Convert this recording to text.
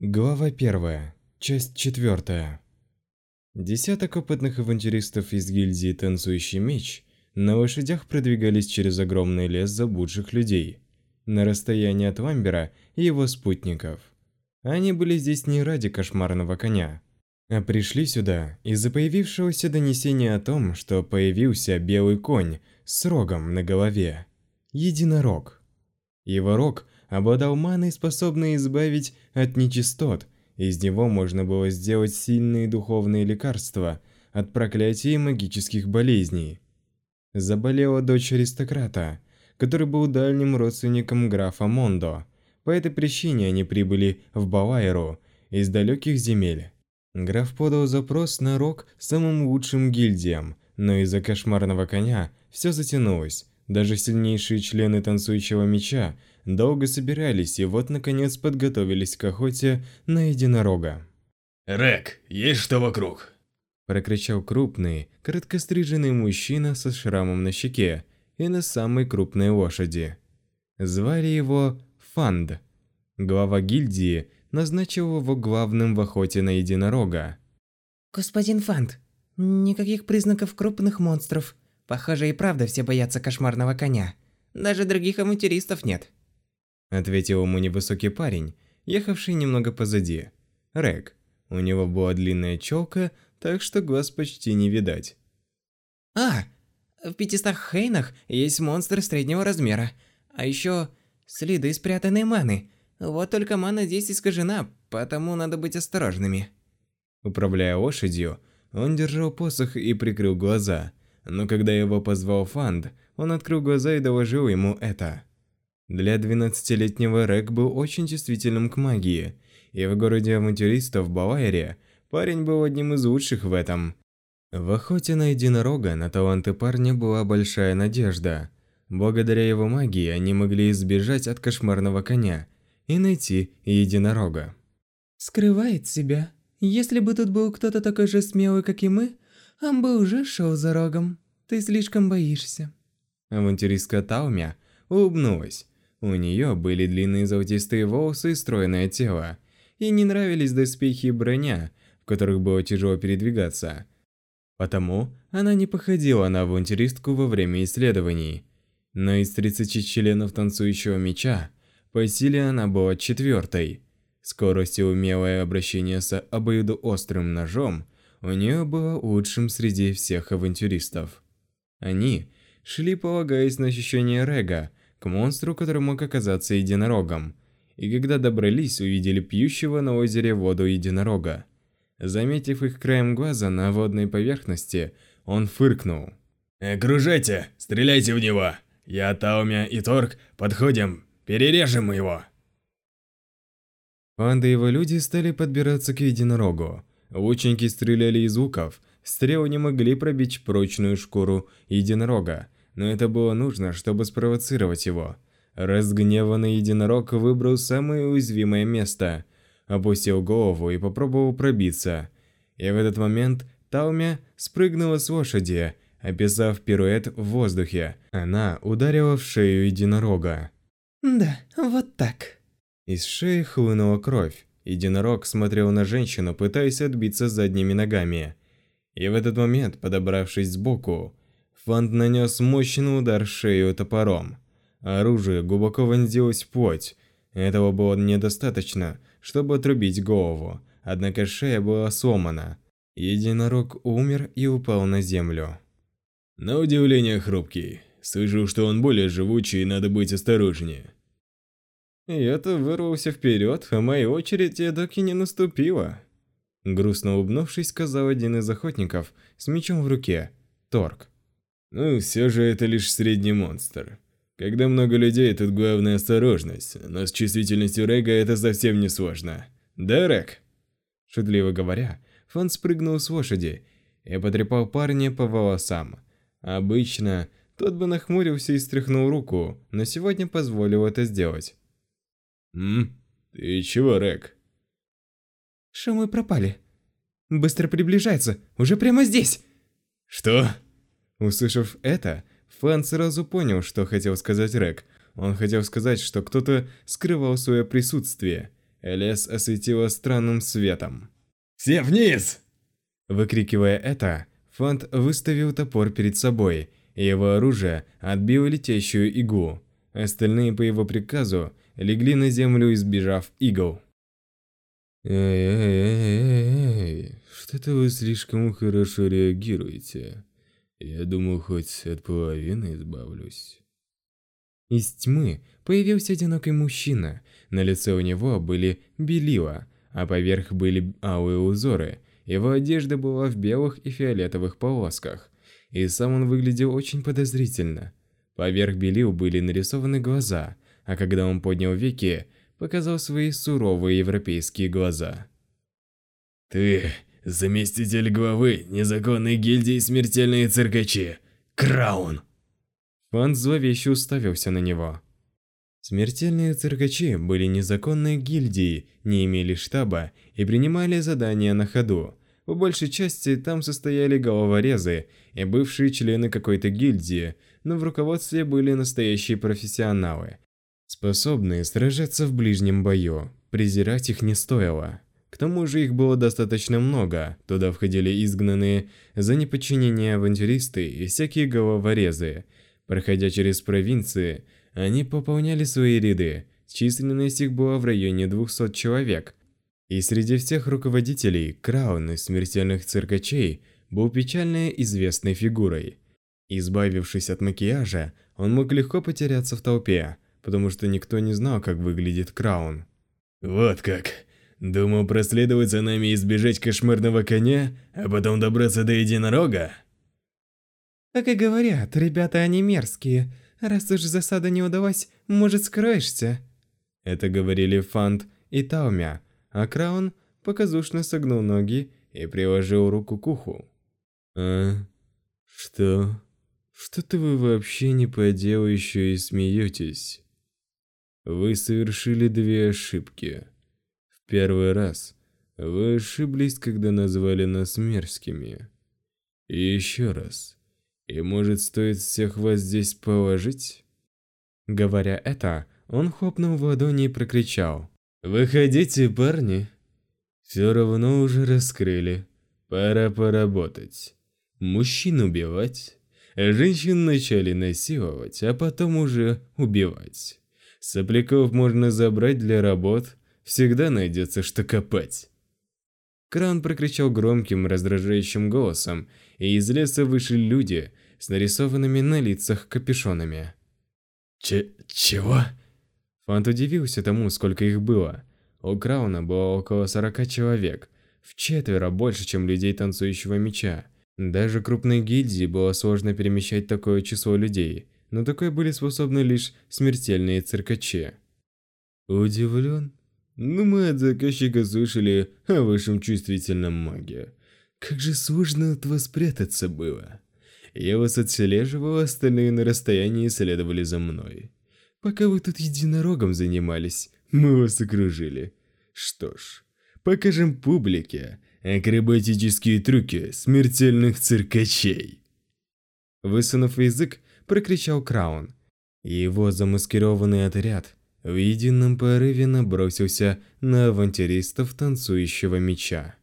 Глава 1. Часть 4. Десяток опытных авантюристов из гильдии «Танцующий меч» на лошадях продвигались через огромный лес заблудших людей, на расстоянии от Ламбера и его спутников. Они были здесь не ради кошмарного коня, а пришли сюда из-за появившегося донесения о том, что появился белый конь с рогом на голове. Единорог. Его рог – обладал маной, способной избавить от нечистот. Из него можно было сделать сильные духовные лекарства от проклятий и магических болезней. Заболела дочь аристократа, который был дальним родственником графа Мондо. По этой причине они прибыли в Балайру из далеких земель. Граф подал запрос на рог самым лучшим гильдиям, но из-за кошмарного коня все затянулось. Даже сильнейшие члены танцующего меча долго собирались и вот наконец подготовились к охоте на единорога. «Рек, есть что вокруг?» Прокричал крупный, короткостриженный мужчина со шрамом на щеке и на самой крупной лошади. Звали его Фанд. Глава гильдии назначил его главным в охоте на единорога. «Господин Фанд, никаких признаков крупных монстров. Похоже, и правда все боятся кошмарного коня. Даже других авантюристов нет». Ответил ему невысокий парень, ехавший немного позади. Рэг. У него была длинная челка, так что глаз почти не видать. «А, в 500 хейнах есть монстр среднего размера. А еще следы спрятанной маны. Вот только мана здесь искажена, потому надо быть осторожными». Управляя лошадью, он держал посох и прикрыл глаза. Но когда его позвал Фанд, он открыл глаза и доложил ему это. Для 12-летнего Рэг был очень чувствительным к магии, и в городе авантюристов Бавария парень был одним из лучших в этом. В охоте на единорога на таланты парня была большая надежда. Благодаря его магии они могли избежать от кошмарного коня и найти единорога. «Скрывает себя. Если бы тут был кто-то такой же смелый, как и мы, он бы уже шел за рогом. Ты слишком боишься». Авантюристка Таумя улыбнулась. У нее были длинные золотистые волосы и стройное тело. Ей не нравились доспехи и броня, в которых было тяжело передвигаться. Потому она не походила на авантюристку во время исследований. Но из 30 членов танцующего меча, по силе она была четвертой. Скорость и умелое обращение с обоюдоострым ножом у нее было лучшим среди всех авантюристов. Они шли, полагаясь на ощущение Рега, к монстру, который мог оказаться единорогом. И когда добрались, увидели пьющего на озере воду единорога. Заметив их краем глаза на водной поверхности, он фыркнул. «Окружайте! Стреляйте в него! Я, Таумя и Торг подходим, перережем его!» Панда и его люди стали подбираться к единорогу. Лучники стреляли из луков, стрелы не могли пробить прочную шкуру единорога, но это было нужно, чтобы спровоцировать его. Разгневанный единорог выбрал самое уязвимое место, опустил голову и попробовал пробиться. И в этот момент Таумя спрыгнула с лошади, описав пируэт в воздухе. Она ударила в шею единорога. «Да, вот так». Из шеи хлынула кровь. Единорог смотрел на женщину, пытаясь отбиться задними ногами. И в этот момент, подобравшись сбоку, Фант нанес мощный удар в шею топором. Оружие глубоко вонзилось в плоть. Этого было недостаточно, чтобы отрубить голову, однако шея была сломана. Единорог умер и упал на землю. На удивление хрупкий. Слышу, что он более живучий и надо быть осторожнее. Я-то вырвался вперед, а моя очередь так и не наступила. Грустно улыбнувшись, сказал один из охотников с мечом в руке, Торг. Ну, все же это лишь средний монстр. Когда много людей, тут главная осторожность, но с чувствительностью Рега это совсем не сложно. Да, Рэг? Шутливо говоря, Фан спрыгнул с лошади и потрепал парня по волосам. Обычно тот бы нахмурился и стряхнул руку, но сегодня позволил это сделать. «М? Ты чего, Рэг?» «Шумы пропали. Быстро приближается, уже прямо здесь!» «Что?» Услышав это, Фан сразу понял, что хотел сказать Рэг. Он хотел сказать, что кто-то скрывал свое присутствие. лес осветило странным светом. «Все вниз!» Выкрикивая это, Фант выставил топор перед собой, и его оружие отбило летящую иглу. Остальные по его приказу легли на землю, избежав игл. Эй-эй-эй-эй, что-то вы слишком хорошо реагируете. Я думал, хоть от половины избавлюсь. Из тьмы появился одинокий мужчина. На лице у него были белила, а поверх были алые узоры. Его одежда была в белых и фиолетовых полосках, и сам он выглядел очень подозрительно. Поверх белил были нарисованы глаза, а когда он поднял веки, показал свои суровые европейские глаза. «Ты заместитель главы незаконной гильдии смертельные циркачи, Краун!» Фан зловеще уставился на него. Смертельные циркачи были незаконной гильдией, не имели штаба и принимали задания на ходу. По большей части там состояли головорезы и бывшие члены какой-то гильдии, но в руководстве были настоящие профессионалы, способные сражаться в ближнем бою. Презирать их не стоило. К тому же их было достаточно много, туда входили изгнанные за неподчинение авантюристы и всякие головорезы. Проходя через провинции, они пополняли свои ряды, численность их была в районе 200 человек. И среди всех руководителей Краун из смертельных циркачей был печально известной фигурой. Избавившись от макияжа, он мог легко потеряться в толпе, потому что никто не знал, как выглядит Краун. «Вот как!» Думал проследовать за нами и избежать кошмарного коня, а потом добраться до единорога? Как и говорят, ребята они мерзкие. Раз уж засада не удалась, может скроешься? Это говорили Фант и Таумя, а Краун показушно согнул ноги и приложил руку к уху. А? Что? Что-то вы вообще не по делу еще и смеетесь. Вы совершили две ошибки первый раз вы ошиблись, когда назвали нас мерзкими. И еще раз. И может стоит всех вас здесь положить? Говоря это, он хлопнул в ладони и прокричал. «Выходите, парни! Все равно уже раскрыли. Пора поработать. Мужчин убивать, женщин начали насиловать, а потом уже убивать. Сопляков можно забрать для работ, всегда найдется что копать. Кран прокричал громким, раздражающим голосом, и из леса вышли люди с нарисованными на лицах капюшонами. Ч чего? Фант удивился тому, сколько их было. У Крауна было около 40 человек, в четверо больше, чем людей танцующего меча. Даже крупной гильдии было сложно перемещать такое число людей, но такое были способны лишь смертельные циркачи. Удивлен? Ну, мы от заказчика слышали о вашем чувствительном маге. Как же сложно от вас прятаться было. Я вас отслеживал, остальные на расстоянии следовали за мной. Пока вы тут единорогом занимались, мы вас окружили. Что ж, покажем публике акробатические трюки смертельных циркачей. Высунув язык, прокричал Краун. Его замаскированный отряд в едином порыве набросился на авантюристов танцующего меча.